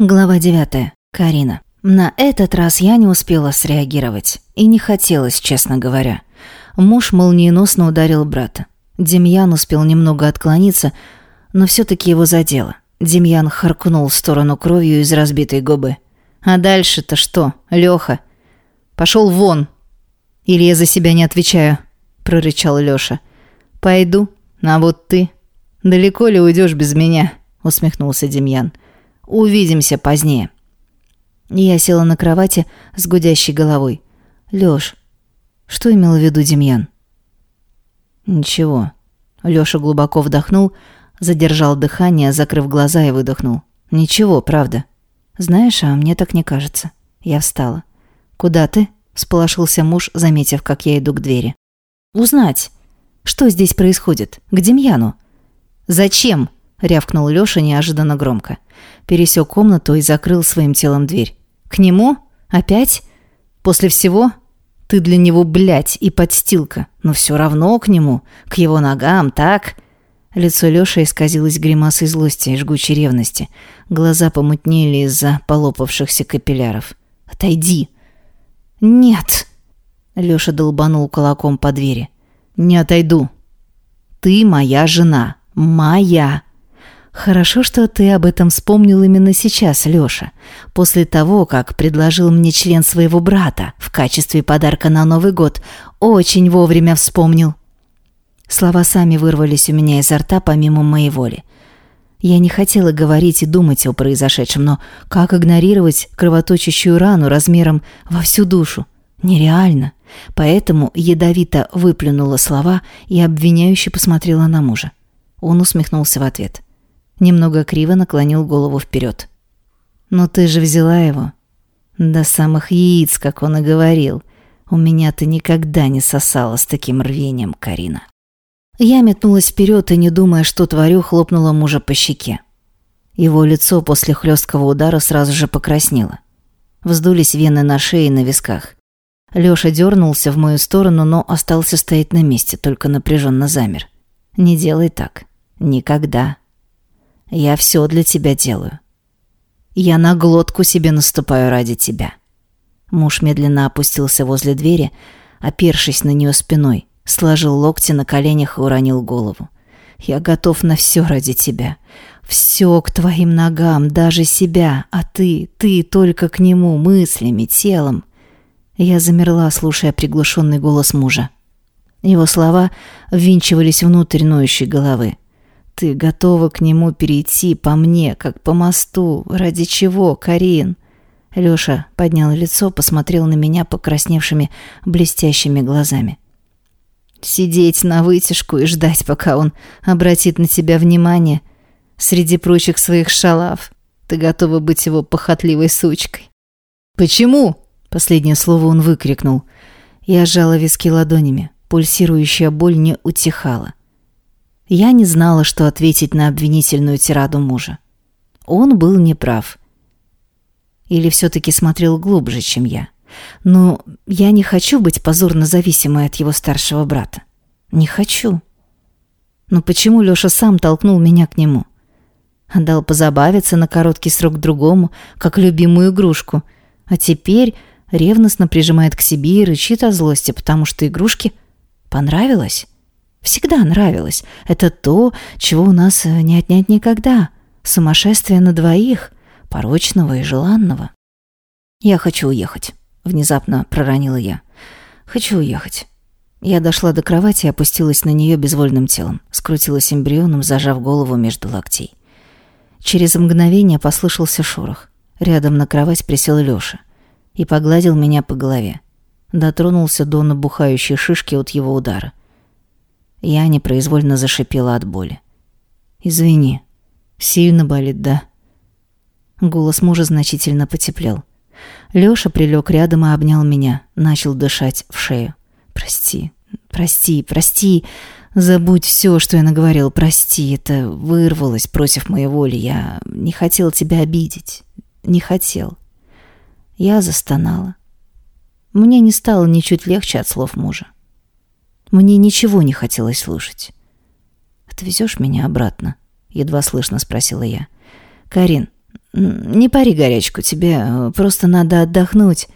Глава 9. Карина. На этот раз я не успела среагировать. И не хотелось, честно говоря. Муж молниеносно ударил брата. Демьян успел немного отклониться, но все-таки его задело. Демьян харкнул в сторону кровью из разбитой губы. «А дальше-то что, Леха? Пошел вон!» «Или я за себя не отвечаю?» – прорычал Леша. «Пойду, а вот ты...» «Далеко ли уйдешь без меня?» – усмехнулся Демьян. Увидимся позднее». Я села на кровати с гудящей головой. «Лёш, что имел в виду Демьян?» «Ничего». Лёша глубоко вдохнул, задержал дыхание, закрыв глаза и выдохнул. «Ничего, правда. Знаешь, а мне так не кажется». Я встала. «Куда ты?» – всполошился муж, заметив, как я иду к двери. «Узнать, что здесь происходит. К Демьяну». «Зачем?» – рявкнул Лёша неожиданно громко пересек комнату и закрыл своим телом дверь. «К нему? Опять? После всего? Ты для него, блядь, и подстилка. Но все равно к нему, к его ногам, так?» Лицо Лёши исказилось гримасой злости и жгучей ревности. Глаза помутнели из-за полопавшихся капилляров. «Отойди!» «Нет!» Лёша долбанул кулаком по двери. «Не отойду. Ты моя жена. Моя!» «Хорошо, что ты об этом вспомнил именно сейчас, Лёша, после того, как предложил мне член своего брата в качестве подарка на Новый год. Очень вовремя вспомнил». Слова сами вырвались у меня изо рта помимо моей воли. Я не хотела говорить и думать о произошедшем, но как игнорировать кровоточащую рану размером во всю душу? Нереально. Поэтому ядовито выплюнула слова и обвиняюще посмотрела на мужа. Он усмехнулся в ответ. Немного криво наклонил голову вперед. «Но ты же взяла его. До самых яиц, как он и говорил. У меня ты никогда не сосала с таким рвением, Карина». Я метнулась вперед и, не думая, что творю, хлопнула мужа по щеке. Его лицо после хлесткого удара сразу же покраснело. Вздулись вены на шее и на висках. Лёша дернулся в мою сторону, но остался стоять на месте, только напряженно замер. «Не делай так. Никогда. Я все для тебя делаю. Я на глотку себе наступаю ради тебя». Муж медленно опустился возле двери, опершись на нее спиной, сложил локти на коленях и уронил голову. «Я готов на все ради тебя. Все к твоим ногам, даже себя, а ты, ты только к нему, мыслями, телом». Я замерла, слушая приглушенный голос мужа. Его слова ввинчивались внутрь ноющей головы. Ты готова к нему перейти по мне, как по мосту. Ради чего, Карин? Лёша поднял лицо, посмотрел на меня покрасневшими, блестящими глазами. Сидеть на вытяжку и ждать, пока он обратит на тебя внимание среди прочих своих шалав. Ты готова быть его похотливой сучкой. «Почему?» – последнее слово он выкрикнул. Я сжала виски ладонями. Пульсирующая боль не утихала. Я не знала, что ответить на обвинительную тираду мужа. Он был неправ. Или все-таки смотрел глубже, чем я. Но я не хочу быть позорно зависимой от его старшего брата. Не хочу. Но почему Лёша сам толкнул меня к нему? Отдал позабавиться на короткий срок другому, как любимую игрушку. А теперь ревностно прижимает к себе и рычит от злости, потому что игрушке понравилось. Всегда нравилось. Это то, чего у нас э, не отнять никогда. Сумасшествие на двоих, порочного и желанного. «Я хочу уехать», — внезапно проронила я. «Хочу уехать». Я дошла до кровати и опустилась на нее безвольным телом, скрутилась эмбрионом, зажав голову между локтей. Через мгновение послышался шорох. Рядом на кровать присел Лёша и погладил меня по голове. Дотронулся до набухающей шишки от его удара. Я непроизвольно зашипела от боли. «Извини, сильно болит, да?» Голос мужа значительно потеплел. Лёша прилег рядом и обнял меня, начал дышать в шею. «Прости, прости, прости, забудь все, что я наговорил, прости, это вырвалось против моей воли, я не хотел тебя обидеть, не хотел». Я застонала. Мне не стало ничуть легче от слов мужа. Мне ничего не хотелось слушать. «Отвезешь меня обратно?» — едва слышно спросила я. «Карин, Не пари горячку, тебе э, просто надо отдохнуть.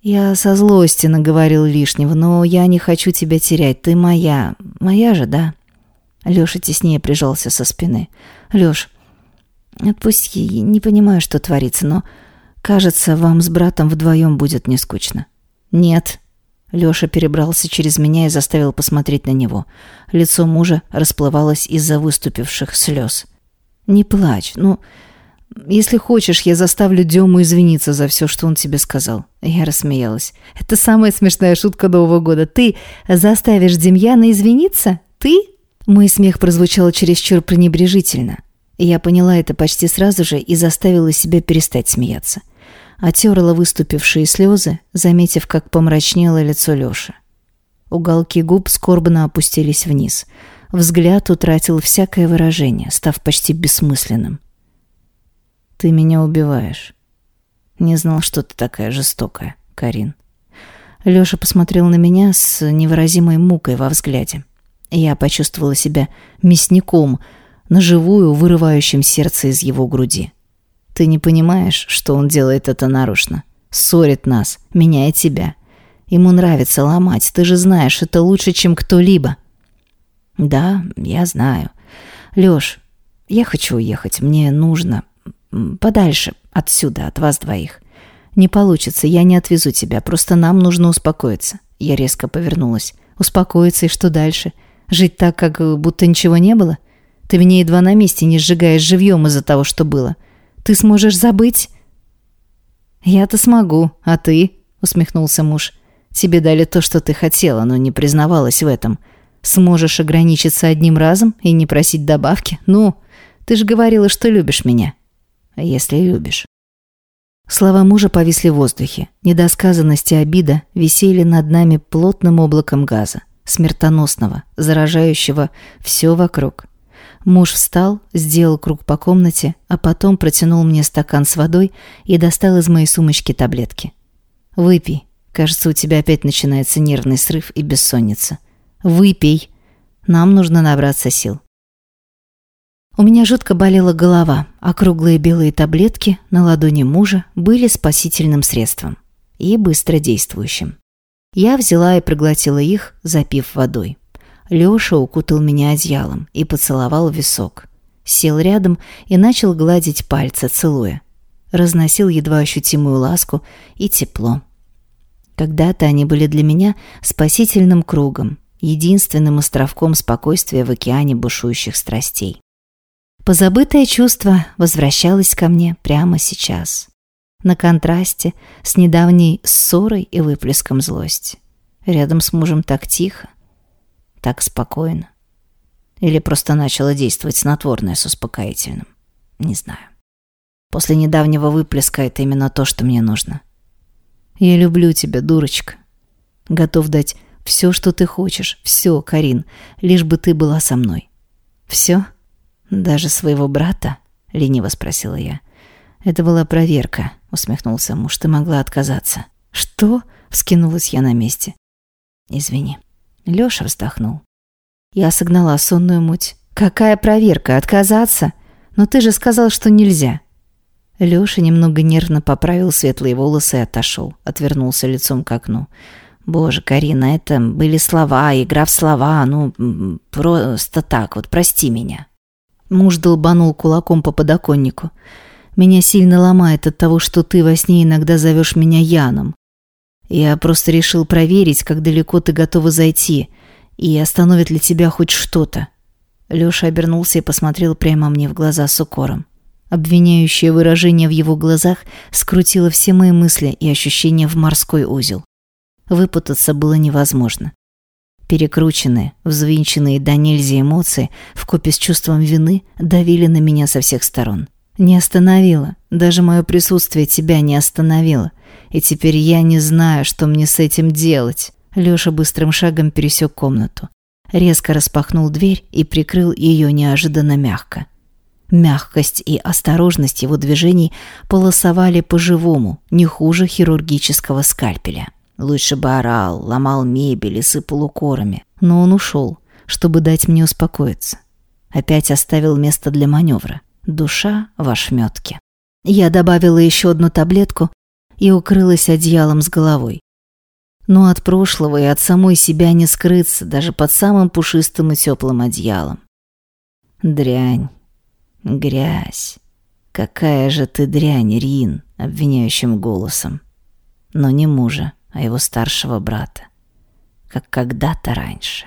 Я со злости наговорил лишнего, но я не хочу тебя терять. Ты моя. Моя же, да? Лёша теснее прижался со спины. Лёш, отпусти, не понимаю, что творится, но, кажется, вам с братом вдвоем будет не скучно. Нет. Лёша перебрался через меня и заставил посмотреть на него. Лицо мужа расплывалось из-за выступивших слез. Не плачь, ну... Если хочешь, я заставлю Дему извиниться за все, что он тебе сказал». Я рассмеялась. «Это самая смешная шутка Нового года. Ты заставишь Демьяна извиниться? Ты?» Мой смех прозвучал чересчур пренебрежительно. Я поняла это почти сразу же и заставила себя перестать смеяться. Отерла выступившие слезы, заметив, как помрачнело лицо Лёши. Уголки губ скорбно опустились вниз. Взгляд утратил всякое выражение, став почти бессмысленным. Ты меня убиваешь. Не знал, что ты такая жестокая, Карин. Лёша посмотрел на меня с невыразимой мукой во взгляде. Я почувствовала себя мясником, наживую, вырывающим сердце из его груди. Ты не понимаешь, что он делает это нарочно. Ссорит нас, меня и тебя. Ему нравится ломать, ты же знаешь, это лучше, чем кто-либо. Да, я знаю. Лёш, я хочу уехать, мне нужно, Подальше, отсюда, от вас двоих. Не получится, я не отвезу тебя, просто нам нужно успокоиться. Я резко повернулась. Успокоиться и что дальше? Жить так, как будто ничего не было? Ты меня едва на месте не сжигаешь живьем из-за того, что было. Ты сможешь забыть? Я-то смогу, а ты? Усмехнулся муж. Тебе дали то, что ты хотела, но не признавалась в этом. Сможешь ограничиться одним разом и не просить добавки? Ну, ты же говорила, что любишь меня если любишь. Слова мужа повисли в воздухе. Недосказанность и обида висели над нами плотным облаком газа, смертоносного, заражающего все вокруг. Муж встал, сделал круг по комнате, а потом протянул мне стакан с водой и достал из моей сумочки таблетки. «Выпей. Кажется, у тебя опять начинается нервный срыв и бессонница. Выпей. Нам нужно набраться сил». У меня жутко болела голова, а круглые белые таблетки на ладони мужа были спасительным средством и быстродействующим. Я взяла и проглотила их, запив водой. Лёша укутал меня одеялом и поцеловал висок. Сел рядом и начал гладить пальцы, целуя. Разносил едва ощутимую ласку и тепло. Когда-то они были для меня спасительным кругом, единственным островком спокойствия в океане бушующих страстей. Позабытое чувство возвращалось ко мне прямо сейчас. На контрасте с недавней ссорой и выплеском злости. Рядом с мужем так тихо, так спокойно. Или просто начало действовать снотворное с успокоительным. Не знаю. После недавнего выплеска это именно то, что мне нужно. Я люблю тебя, дурочка. Готов дать все, что ты хочешь. Все, Карин, лишь бы ты была со мной. Все? «Даже своего брата?» — лениво спросила я. «Это была проверка», — усмехнулся муж. «Ты могла отказаться». «Что?» — вскинулась я на месте. «Извини». Лёша вздохнул. Я согнала сонную муть. «Какая проверка? Отказаться? Но ты же сказал, что нельзя». Лёша немного нервно поправил светлые волосы и отошел, отвернулся лицом к окну. «Боже, Карина, это были слова, игра в слова, ну, просто так вот, прости меня». Муж долбанул кулаком по подоконнику. «Меня сильно ломает от того, что ты во сне иногда зовешь меня Яном. Я просто решил проверить, как далеко ты готова зайти, и остановит ли тебя хоть что-то». Леша обернулся и посмотрел прямо мне в глаза с укором. Обвиняющее выражение в его глазах скрутило все мои мысли и ощущения в морской узел. Выпутаться было невозможно. Перекрученные, взвинченные до нельзя эмоции, вкупе с чувством вины, давили на меня со всех сторон. Не остановило. Даже мое присутствие тебя не остановило. И теперь я не знаю, что мне с этим делать. Лёша быстрым шагом пересек комнату. Резко распахнул дверь и прикрыл ее неожиданно мягко. Мягкость и осторожность его движений полосовали по-живому, не хуже хирургического скальпеля. Лучше бы орал, ломал мебель и сыпал укорами. Но он ушел, чтобы дать мне успокоиться. Опять оставил место для маневра. Душа в ошметке. Я добавила еще одну таблетку и укрылась одеялом с головой. Но от прошлого и от самой себя не скрыться, даже под самым пушистым и теплым одеялом. Дрянь, грязь. Какая же ты дрянь, Рин, обвиняющим голосом. Но не мужа, а его старшего брата. Как когда-то раньше.